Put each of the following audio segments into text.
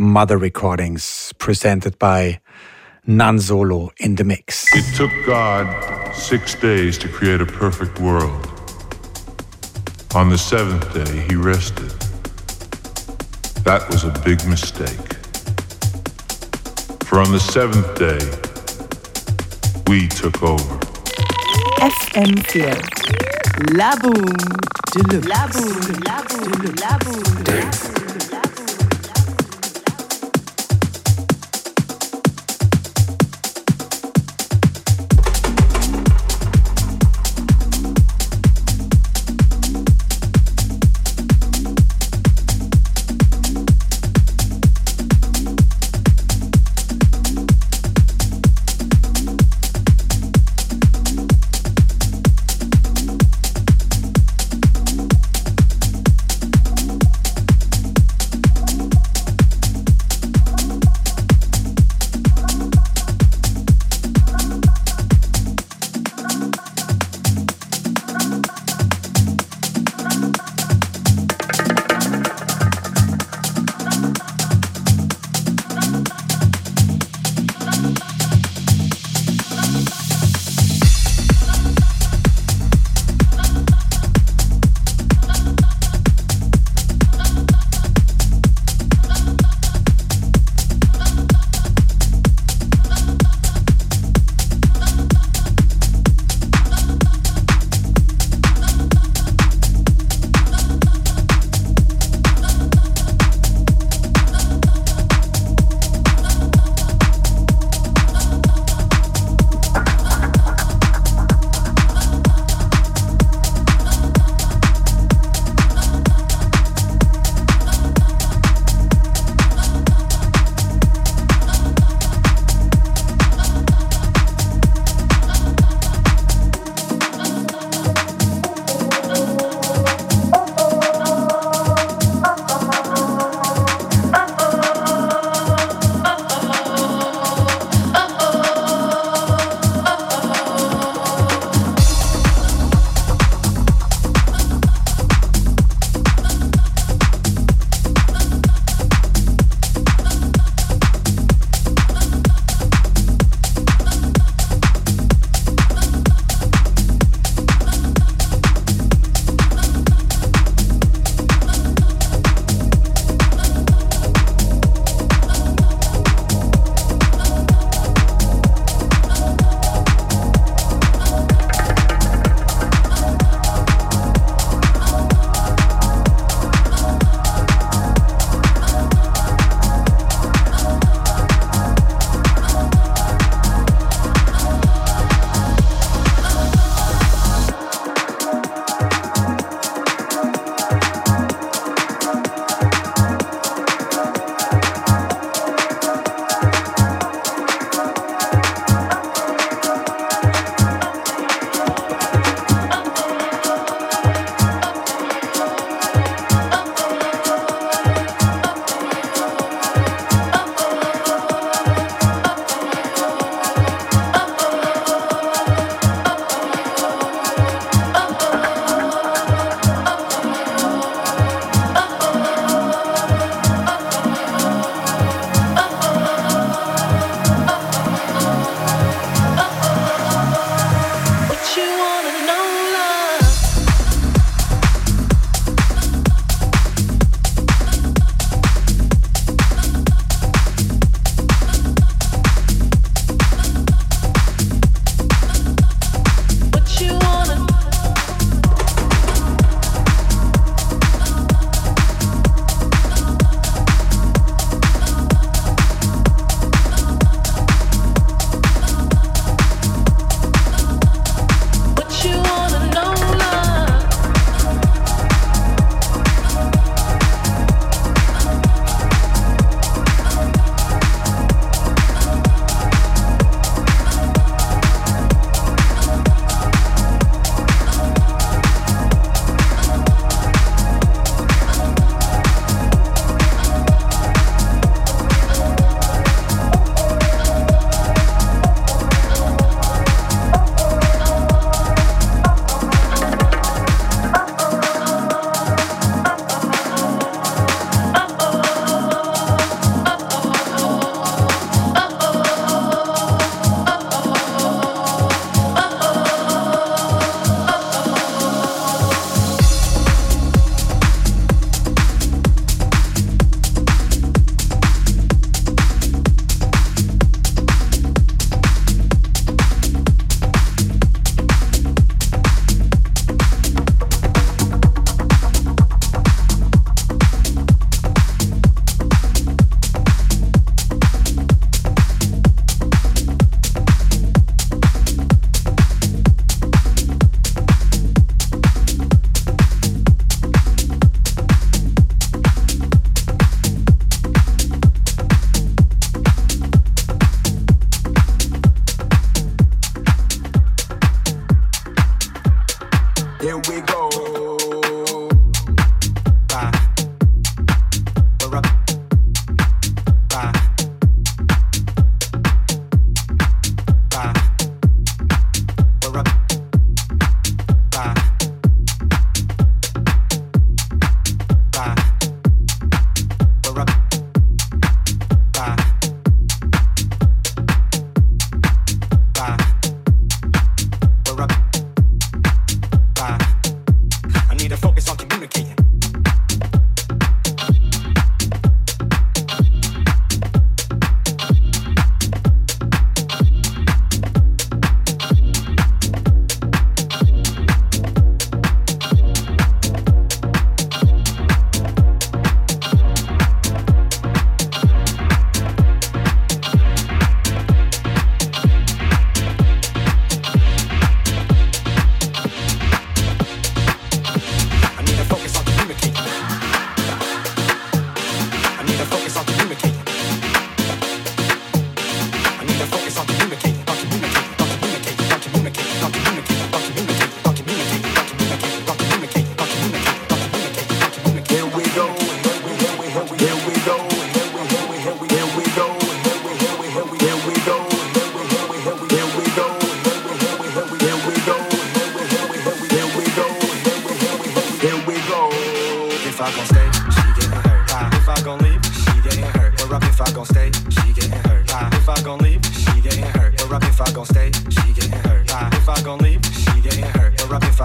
Mother Recordings, presented by Nhan Solo in the mix. It took God six days to create a perfect world. On the seventh day, he rested. That was a big mistake. For on the seventh day, we took over. FM4 La Boom Deluxe. La Boum, La Boum, La Boum. Deluxe.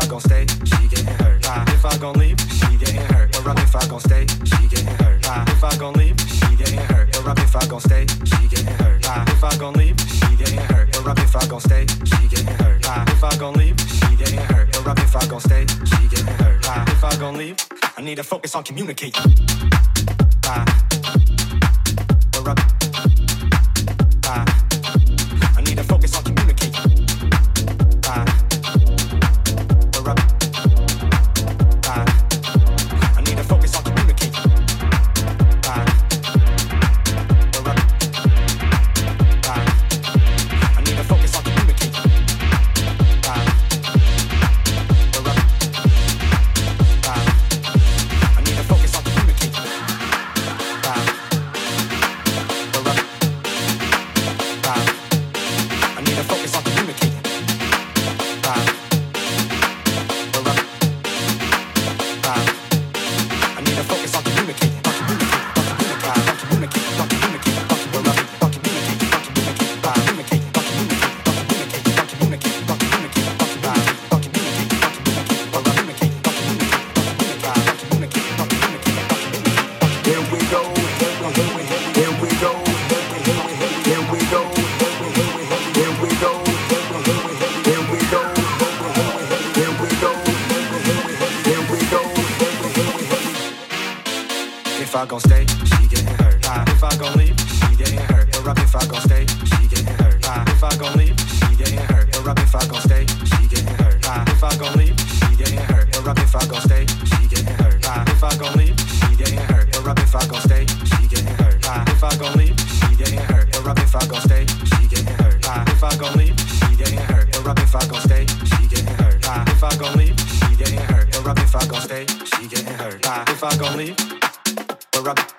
Gon' stay, she getting hurt. If I gon' leave, she getting hurt. Or if I gon' stay, she getting hurt. If I gon' leave, she getting hurt. Or if I gon' stay, she getting hurt. If I gon' leave, she getting hurt. Or if I gon' stay, she getting hurt. If I gon' leave, she getting hurt. Or if I gon' stay, she getting hurt. If I gon' leave, I need to focus on communicating. she hurt. If I gon' leave, she getting hurt. But if I gon' stay, she getting hurt. If I gon' leave, she getting hurt. But if I gon' stay, she getting hurt. If I gon' leave, but.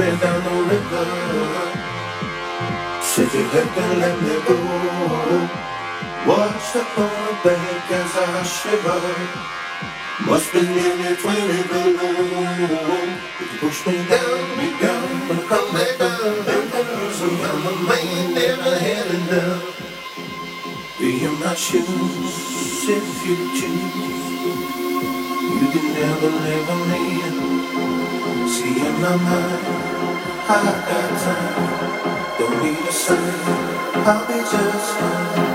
Down the river. Said you had to let me go. Watch the the bank as I shiver. Must be nearly 20 below. You push me down, me down, and come back down. So I'm a man never had enough. Be in my shoes if you choose. You can never live on me. See in my mind, I got time. Don't need a sign, I'll be just fine.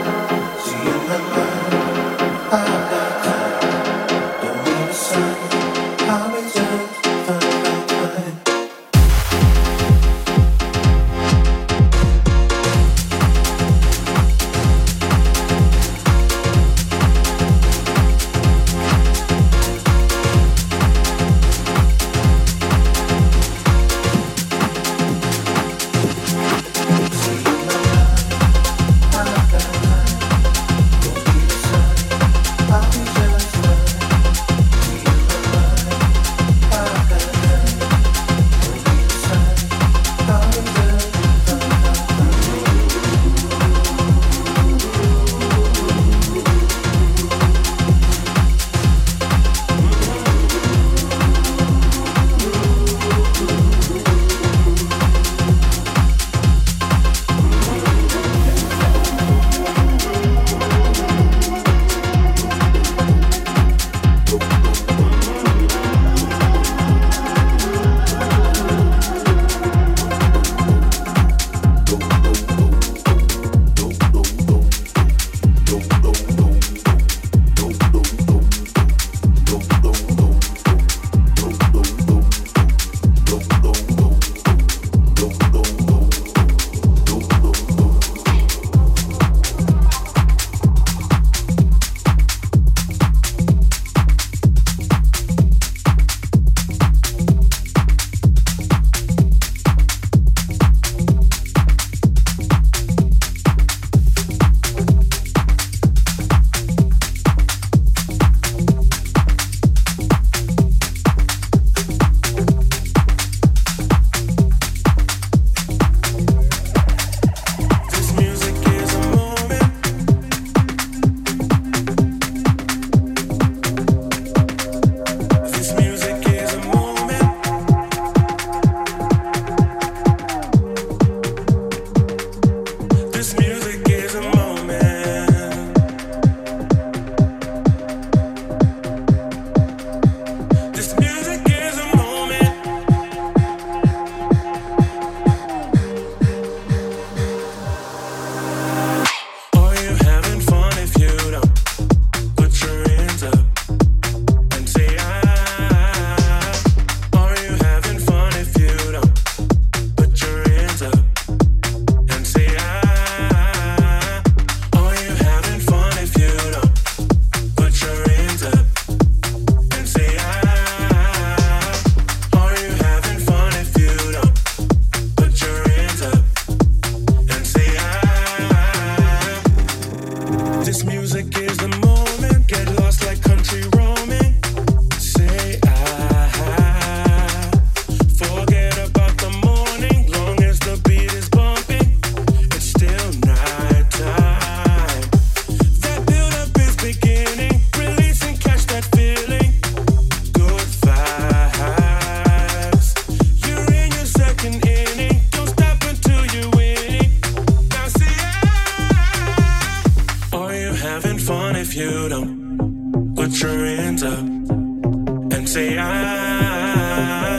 your hands up and say, ah,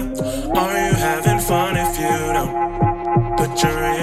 are you having fun if you don't put your hands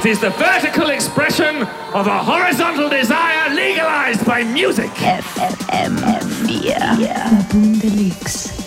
It is the vertical expression of a horizontal desire legalized by music. FM4. La Boum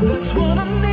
That's what I'm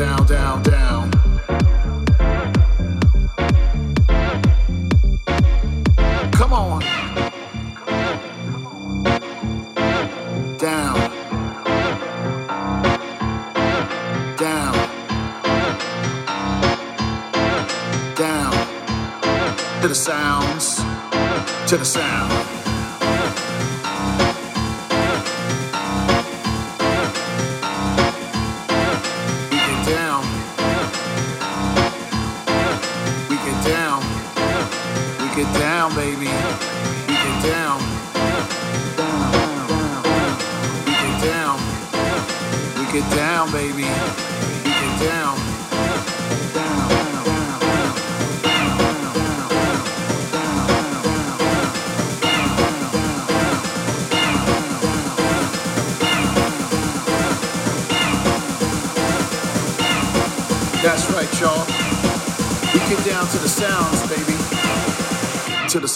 down, down, down.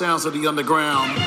sounds of the underground.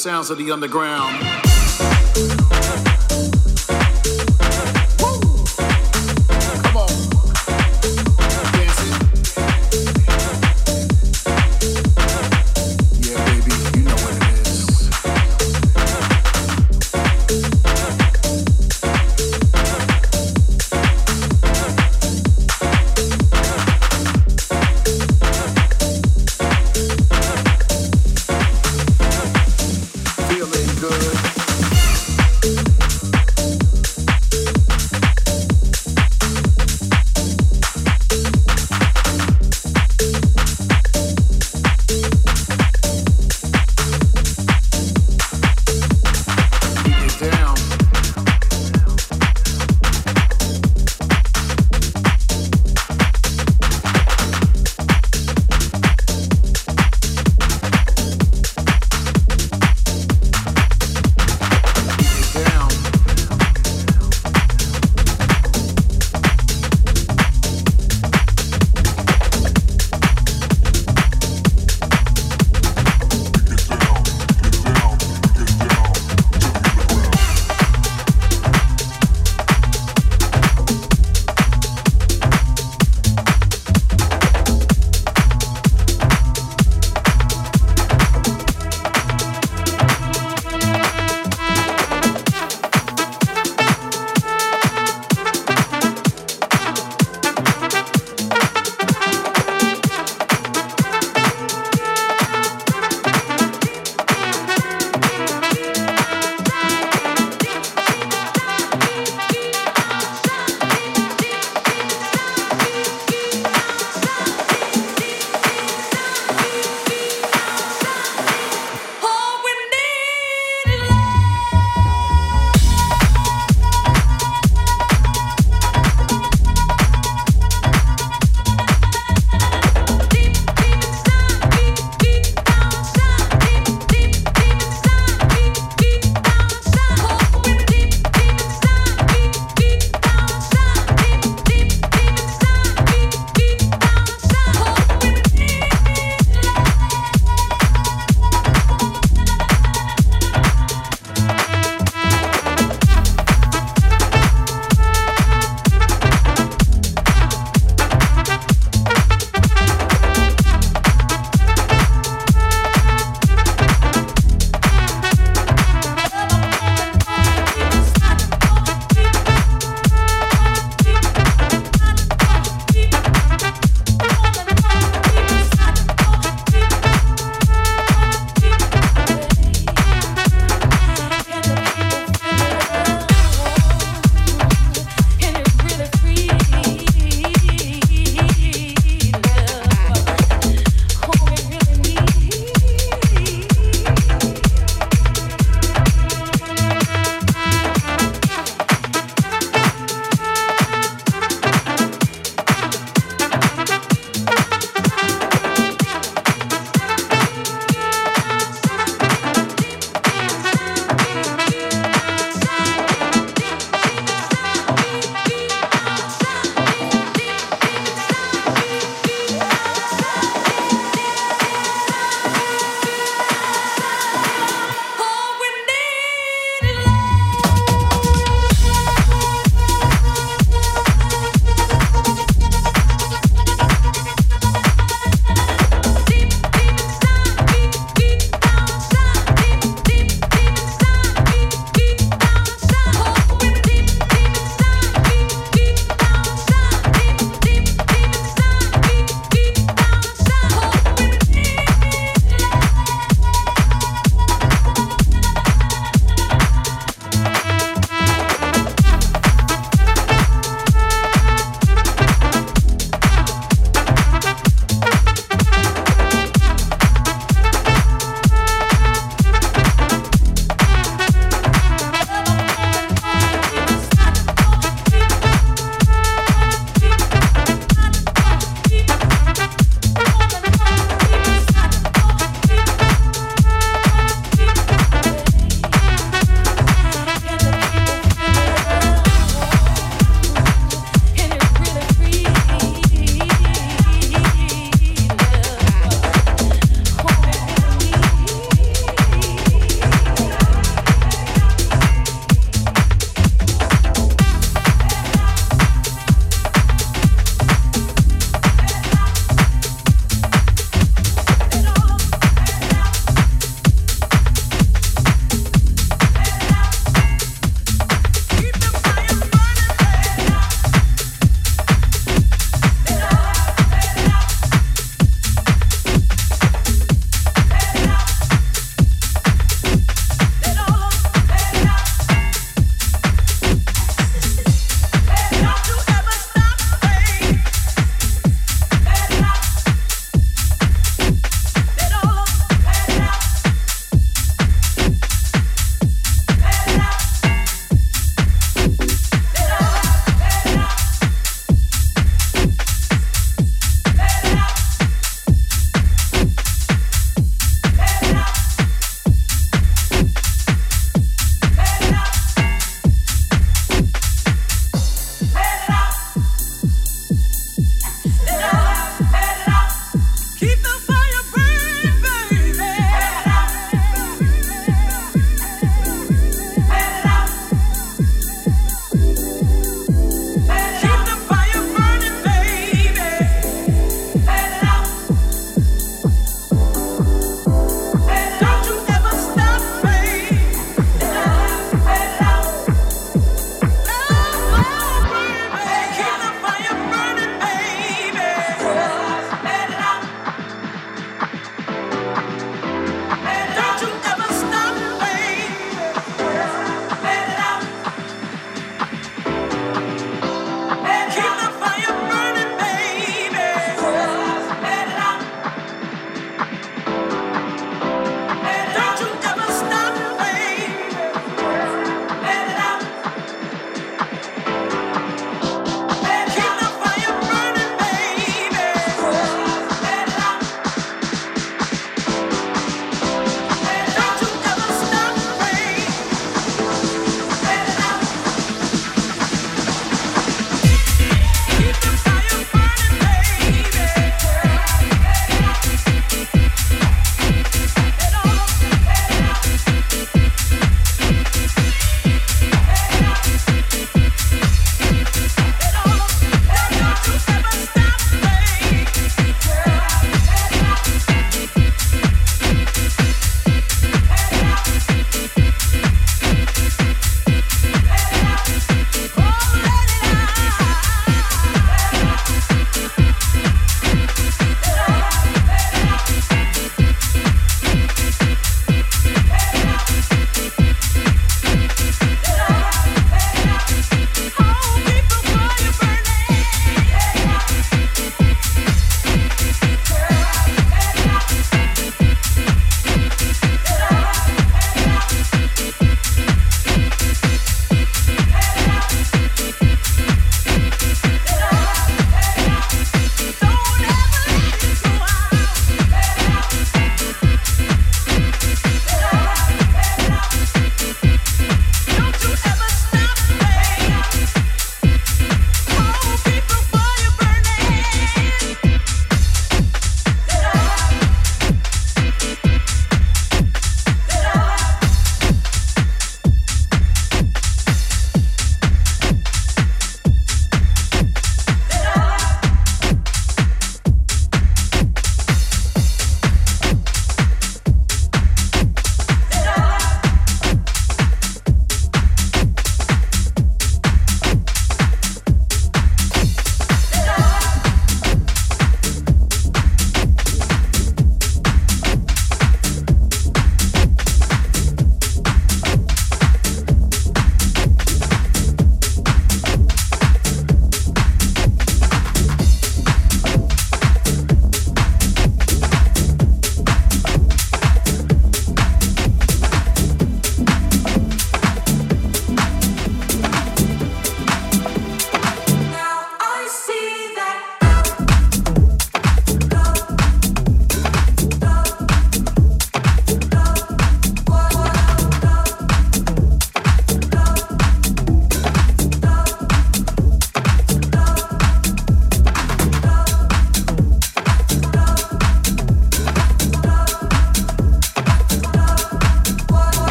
sounds of the underground.